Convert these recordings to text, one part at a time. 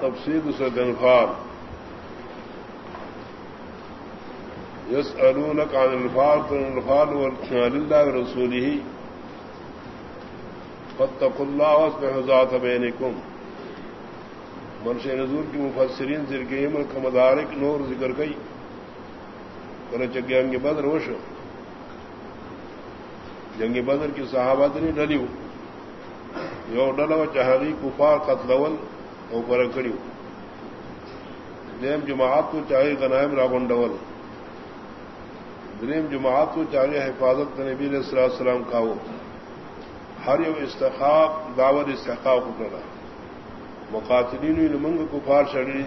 تفصیل سے گنفار یس ارون کان الفال تو الفال اللہ رسول ہی فتق اللہ میں حضات بینکم۔ منش نظور کی مفسرین ذرگی ملک مدارک نور ذکر گئی کرے چگے انگ بدر وش جنگ بدر کی صحابت نہیں ڈلی یو ڈلو چہری کفار قتلول او پر کڑی دیم جماعت کو چاہے غنائم راغن ڈول دریم جماعت کو چاہے حفاظت نبی علیہ السلام السلام کا وہ ہر یو استخاب دعوت استحقاق کو کرا مقاتلین منگ کفار شڑی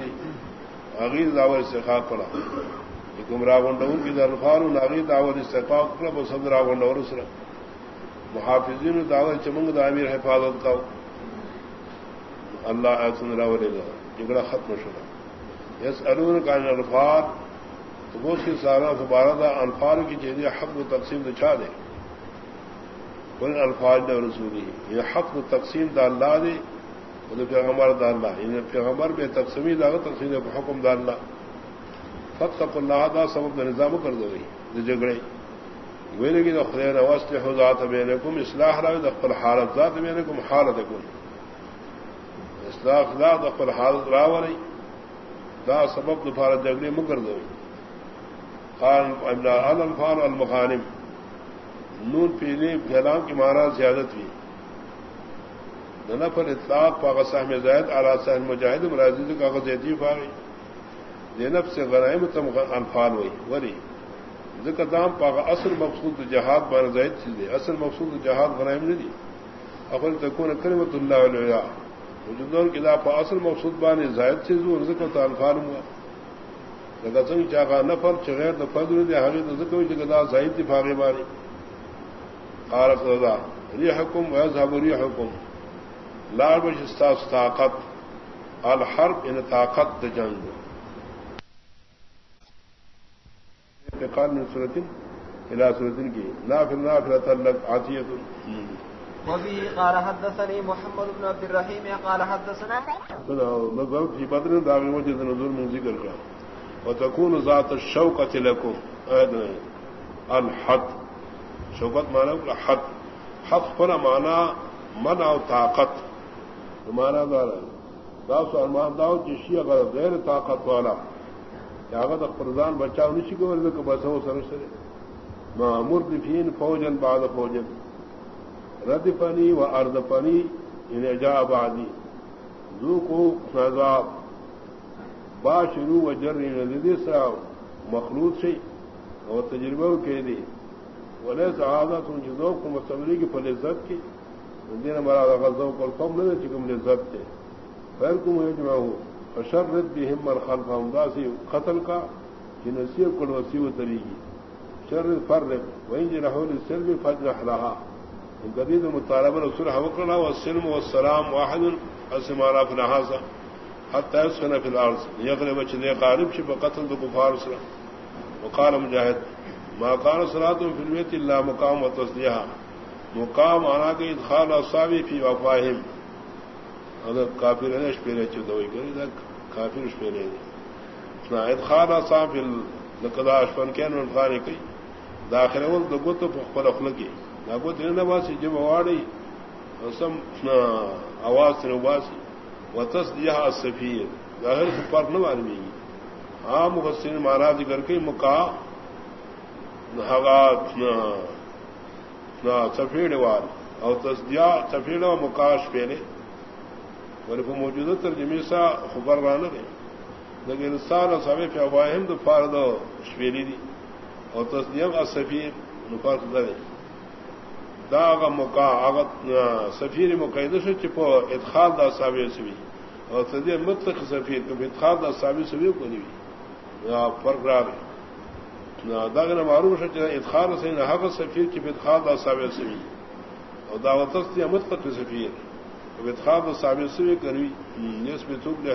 عغیر دعوت استحقاق پڑا حکم گمراہ ڈول کی درفار ناغیر دعوت استحقاق پڑا بسند راغن ڈور اسرا محافظین دعوت چمنگ دامیر حفاظت کا ہو اللہ سن راولے گا جگڑا ختم شدہ یس ارون کا الفار تو وہ اس کی سارا دوبارہ تھا الفار کی چیزیں حق و تقسیم دچا دے۔ کوئی الفاظ نے رسولی، یہ حق و تقسیم دا اللہ دے، وہ پیغمبر دا اللہ۔ انہیں پیغمبر بے تقسیمی دا، تقسیم حکم دا اللہ۔ فتق اللہ، دا سبب دا نظام کر دو گئی جگڑے ویلے کی تو خدے نواز کے ذات میں نے کم اصلاح رہا دخل حالت ذات میں نے کم حالت کم۔ اصلاح دا دخل حالت راو رہی دا سبب دوبارہ جگڑے مکر دو الفان المخانم۔ نون پینے پھیلام کی مانا زیادت ہوئی نفر اطلاق پاک صاحب زید اعلیٰ صاحب مجاہد مراضی کا غزیتی پاگئی زینب سے غرائم تم انفال ہوئی وری ذکر دام پاک اصل مقصود جہاد بان زید چیز ہے اصل مقصود جہاد غرائم نہیں۔ دی اپن تکون کرمت اللہ علیہ۔ وجودون کی دا پا اصل مقصود بان زید چیز ہو ذکر تو انفال ہوا۔ لگا سنگ چاہا نفر چغیر دا فضل دی، حقیقت ذکر ہوئی لگا دا زید دی فاغی بانی۔ قارق دا ریحکم ویزہب ریحکم۔ لال بشستاس طاقت، الحرب ان طاقت دا جنگ۔ انتقال من سورة إلى سورة کی نافل نافلة لك عطية وفيه قال حدثني محمد بن عبد الرحيم قال حدثنا نظر في بدر داغي وجد نزول من ذكر کا وتكون ذات الشوقة لكم. الحد. شوقت معنی حد. حد فلا معنی منع و طاقت مانا دارا داس ارمان داؤ جشی اگر غیر طاقت والا. یاغت اخبردان بچاؤ نشی کو ورد کو بسو سر سرے معمر دفین فوجن بعد فوجن رد پنی و ارد پنی یعنی ان جا آبادی زو کو نذاب با شروع و جر ندی سرا مخلوط سے اور تجربہ کے دی. ولی سعادہ تم جدو جی کو مستمری کی فلزت کی. دین مراد غزوں کو کم نہ چکم لذت تھے خیر کو میں جمع ہوں اشرت بھی ہم خلف امداسی قتل کا کہ نصیب کو وسیع طریقی. شر فر وہیں جی رہو سر بھی فج رہا گدید مطالبہ رسول حوکرنا و سلم و السلام واحد اسمارا فنحاسا حتى يسخن في الارض يغلب بچنے غالب شب قتل تو کفار سرا. وقال مجاهد ما كان صلاه في البيت الا مقام وتصديها. مقام آنا کے ادخال اصابی فی وفاہم اگر کافر ہے پیرے چوئی کرے کافر اس پیرے ادخال اصاب لقدا اشفن کے نخان کی داخل گت پر اخلقی نہ گت نواسی جب اواڑی سم آواز سے نواسی و تس دیا سفیر ظاہر سے پر نہ مانوی عام حسین مہاراج کر کے مکا سفید وال اور تصدیا سفید و مکاش پہلے بولے کو موجودہ ترجمی سا خبر رانا دے لیکن انسان اور سبھی فواہم تو فارد شپیلی دی اور تصدیم اصفیر نفرت دے دا آگا مکا آگا سفیر مقید سے چپو ادخال دا سابع سوی اور تصدیم مطلق سفیر کبھی ادخال دا سابع سوی کو نہیں فرق را گئی داغ معروف ادخار سے نہ حق سفیر کی ادخار دا ثابت سوی اور دعوت امت تک سفیر. ادخار دا ثابت سوی کروی اس میں تھوک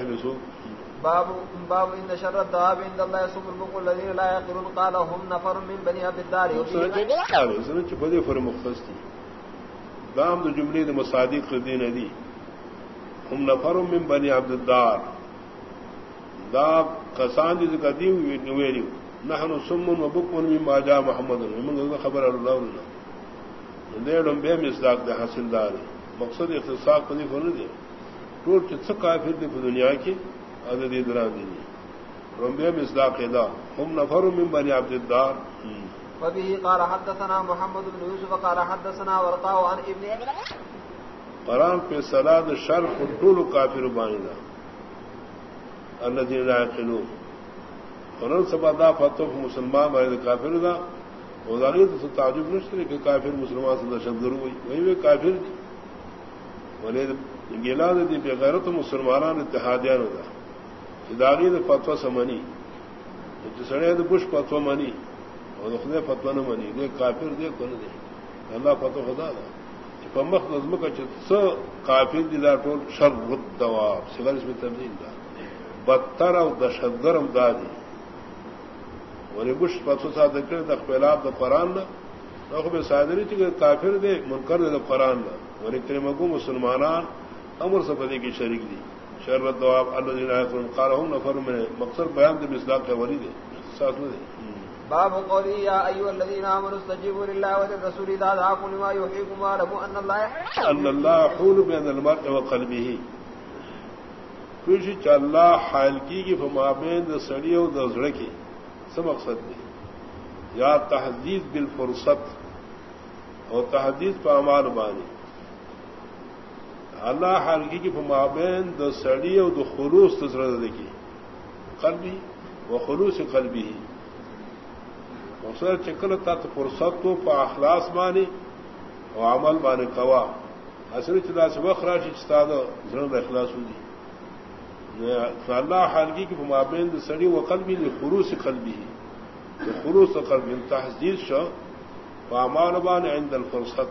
باب باب ان شر الدواب عند الله يسوق البق الذين لا يقرون قال هم نفر من بني عبد الدار. سنت بدی فر مختص تھی دام دو جملے دے مصادق دین دی. هم نفر من بني عبد الدار. دا کسان دی قدیم ویلی نحن سمن و بکمن مما جا محمد من خبر اللہ دے لمبے مصداق دے حاصل دار مقصد اختصاص پدی فن دے ٹول چت کافر دی دنیا کی؟ عددی دران دی لمبے مصداق دا ہم نفر من بنی عبد الدار۔ وبه قال حدثنا محمد بن يوسف قال حدثنا ورقاء عن ابن قرآن پہ سلاد شرف ٹول کافر بانینا الذين لا يعقلون قرآن سبا دا فتح مسلمان بارے کافر دا۔ وزاری تو تعجب نشترے کہ کافر مسلمان سے دہشت گرو ہوئی۔ وہی وہ کافر دی۔ ولی گیلا دی بے غیرت مسلمانان اتحادیان ہوگا اداری نے فتوا سے منی سڑے تو بش فتوا منی اور خدے فتوا نہ منی یہ کافر دے کون دے اللہ فتو خدا دا پمخ نظم کا چ کافر دی دا ٹول شر دوا سگر اس میں تبدیل دا بدتر او دہشت گرم دادی ونی بش پتو سا دکڑ د خلاف د قران نہ نو به صادری چې کافر دے منکر دے د قران نہ ونی کلمہ کو مسلمانان امر سفدی کی شریک دی شر الدواب الذين يقولون قالهم نفر من مقصد بیان د مصداق کا ولی دے ساتھ میں باب قولی یا ایو الذین آمنوا استجیبوا للہ وللرسول اذا دعاکم لما یحییکم وعلموا ان اللہ ان اللہ حول بین المرء وقلبه کچھ اللہ حال کی کی فمابین د سڑیو د زڑ کی۔ مقصد دی یا تحدید بالفرصت اور تحدید پہ امان بانی اللہ حالگی کی مابین د سڑی اور د خلوص تصرد دیکھی قلبی و خلوص قلبی ہی مقصد چکل تت فرصت تو پا اخلاص مانی و عمل بانی کوا اصل چلا سے وقت راشی چتا زرد اخلاص ہوئی اللہ حالگی کی مابین سڑی و قلبی نے خروس قلبی ہی خروس قلبی تحزیز شو پامان بان عند الفرصت.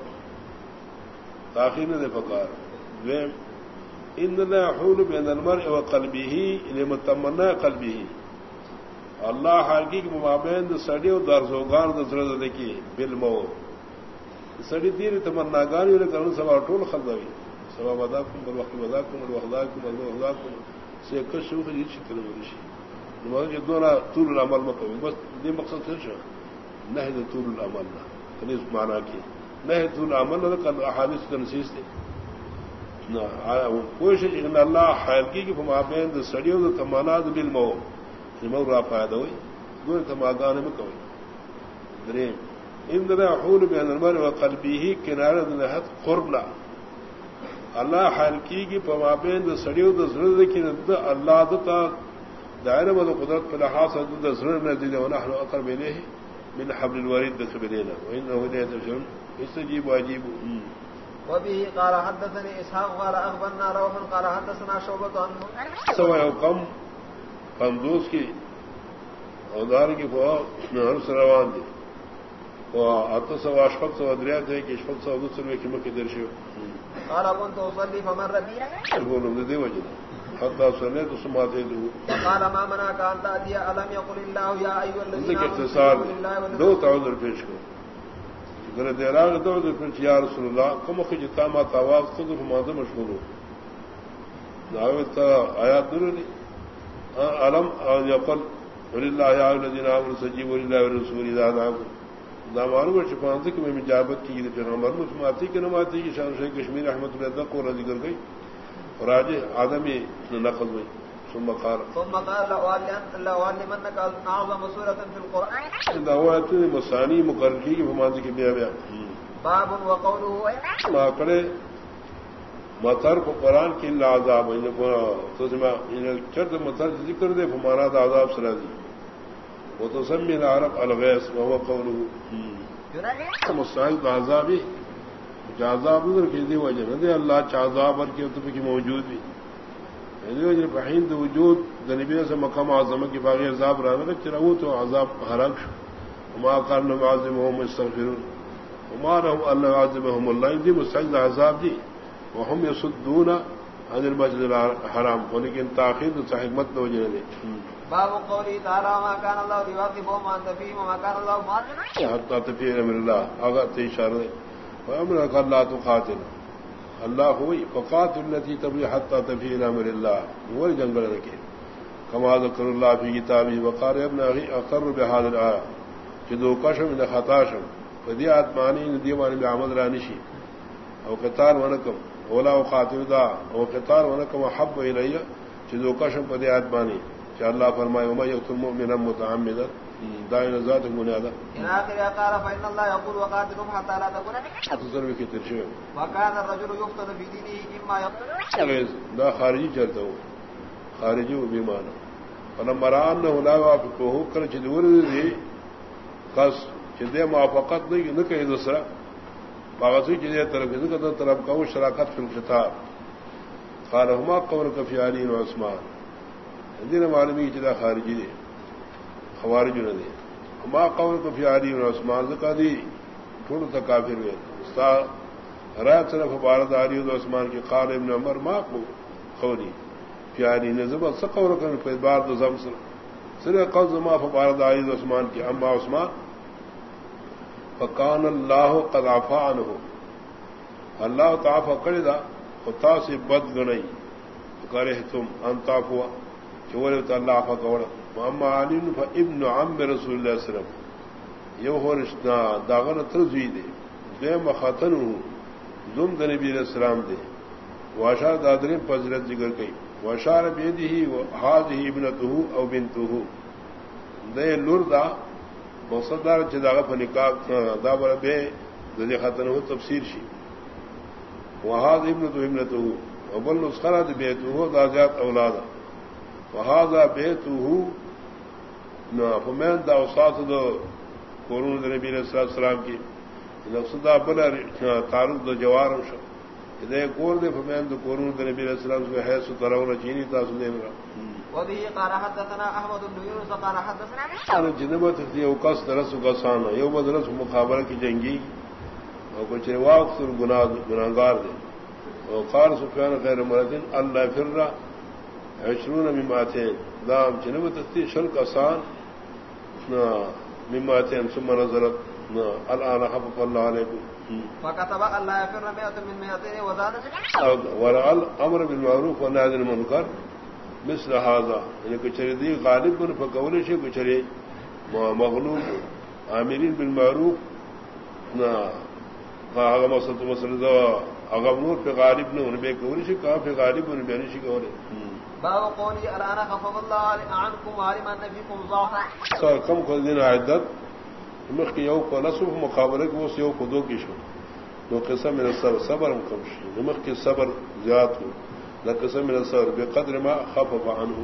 تاخیر نے پکار. ویم ان حول بین المرء و قلبی ہی لمتمنا قلبی ہی اللہ حالگی کی مابین سڑی و درز وغان دسرد دیکھی بل مو سڑی تیر تمنا گانی کرن سوا ٹول خلدوی. سوا بدا کم بل وقت بدا کم بل وقت کم بل وقت کم سے کشو خلی شکل ورشی نماز دونا طول العمل مکوی بس دی مقصد تھر شو. نہ دے طول العمل نہ. کنیز مانا کی. نہ طول العمل نہ کل احادیث کا نسیس دے کوشش ان اللہ حیرگی کی فمابین دے سڑیوں دے تمانا دے بالمو نمو را فائدہ ہوئی۔ دون تماغانے میں کوئی۔ دریم ان دے حول بین المر و قلبی ہی کنارہ دے حد قرب اللہ حال کی گی پمابین سڑیو د زر کی اللہ دتا دائر و دا قدرت پہ لحاظ د زر نے دل و نحن اقرب الیہ من حبل الورید دا قبلینا و انہو دخبلینا وانه لا يتجن استجيب واجب وبه قال حدثني اسحاق قال اخبرنا روح قال حدثنا شعبة عن سوى قم قندوس کی اودار کی فوا نہر سروان دی۔ وہ ات سو اشفق سو دریا تھے کہ اشفق سو دوسرے میں کی مکہ درشو قال كنت اصلي فمر بي يقول وجد حتى صليت ثم اتيته قال ما منعك ان تاتي الم يقل الله يا ايها الذين امنوا اختصار دو تعذر پیش کو اگر دیراغ دو دو پیش یا رسول اللہ، کم خجتا ما تواز خود فماذا مشغول ہو۔ دعوت آیات درونی ہاں، علم ہاں، يقل ولله يا ايها الذين امنوا استجيبوا لله ورسوله اذا دعاكم دامانو چپانتے کہ میں جابت کی پیغمبر مسماتی کی نماتی کی شان شیخ کشمیر احمد اللہ کو رضی کر گئی۔ اور آج آدمی نقل ہوئی۔ ثم قال ثم قال سورة في القرآن. دعوات مسانی مقرر کی کی بیا بیا باب وقوله ما کرے مطر کو قرآن کی اللہ عذاب تو چرد مطر ذکر دے فمانا دا عذاب سرا دی۔ وتسمي العرب الغيث وهو قوله. مستحق عذابی عذاب ادھر کی دی وجہ دے اللہ چاذاب اور کی تو کی موجود بھی یعنی دو وجود دنبی سے مقام اعظم کی باغی عذاب رہا نہ چرا وہ تو عذاب حرق وما كان عظمهم استغفرون وما له الله عظمهم الله دي مستحق عذاب دی. وهم يصدون عن المسجد الحرام. ولكن تاخير حکمت نہ وجہ دے. باب قولی تعالی ما کان اللہ دیواقبهم عن تفیم وما کان اللہ معرفہ حتی تفیر امر اللہ. آگا تی اشارہ دے. وامر کا اللہ تو قاتل اللہ ہوئی. فقاتل التي تبی حتی تفیر امر اللہ وہی جنگل رکھے. کما ذکر اللہ فی کتابی وقار ابن اقر بحاضر آیا کہ دو کشم ان خطاشم فدی آتمانی ندی وانی بعمد رانشی او قطار ونکم. اولا و خاطر دا. او قطار ونکم حب الیہ. کہ دو کشم فدی آتمانی. کہ اللہ فرمائے، وما یقتل مؤمنا متعمدا. دائن ذات منادا ان اخر قال فان الله يقول وقاتلهم حتى لا تكون تصرف کی وكان الرجل يفتن في دينه اما يقتل دا خارجی چلتا ہوں خارجی و بیمانا فلمران نہ لا وافقه کر چدور دی خاص چدے موافقت نہیں نہ کہ دوسرا باغسی چدے طرف کی طرف کا شراکت فی الخطاب قال هما قول كفي علي وعثمان معلومی چدا خارجی دے خوارج نہ دے ہما قول كفي علي وعثمان زکا دی تھوڑ تا کافر ہوئے استا رات صرف بارد علی و عثمان کی قال ابن عمر ما کو قولی پیاری نے زبر سقور کر پہ بار دو زم سر سر قوز ما فبارد علی و عثمان کی اما عثمان۔ فکان اللہ قد عفا عنہ۔ اللہ تعاف کر دا خطا سے بد گنئی کرے تم انتاف ہوا چورے تو اللہ عفا کوڑ اما علی ابن عم رسول اللہ علیہ وسلم۔ یہ ہو رشتہ، داغن ترزوی دے۔ بے مخاتن ہوں۔ دم نبی علیہ السلام دے۔ واشار دادرین پذرت ذکر گئی واشار بیدی ہی ہاج ہی ابنتہ او بنتہ دے لور دا مقصدار چداغ فنکا دا بر بے دلی ختن ہو تفسیر شی۔ وہاد ابنتہ ابنتہ وبل نسخرت بیتہ دا زیاد اولاد۔ وہذا بیتہ نہ فمن دا استاد دو قرون نبی علیہ السلام کی نفسدا بلا تعارف دو جوارم شو. دے کور دے فمین دو دے نبی علیہ السلام سے ہے سو ترون چینی تاسو دے مرا. وبه قال حدثنا احمد بن يونس قال حدثنا انا جنبت دی او کس درس گسان یو بدرس مخابرہ کی جنگی او کچھ واقع سر گناہ گناہگار دے او قال سفیان غیر مردن اللہ فر عشرون مماتین دام جنبت دی شرک آسان مماتین ثم نظرت الان خفف الله عليكم فكتب الله يفر مئة من مئتين وزاد ورعى الامر بالمعروف والنهي عن المنكر مثل هذا. يعني كچري دي غالب بن فقول شيء كچري مغلوب عاملين بالمعروف هغه مسلط مسلط نور غالب شي کا په غالب نه بیان شي کوله باب قولي الان خفف الله عنكم وعلم ان فيكم ضعفا كم كل دين عدد مخ یو کو نصف مقابلے کو یو کو دو کی شو۔ دو قسم من الصبر صبر کم مخ کی صبر زیات ہو۔ قسم من الصبر بقدر ما خفف عنه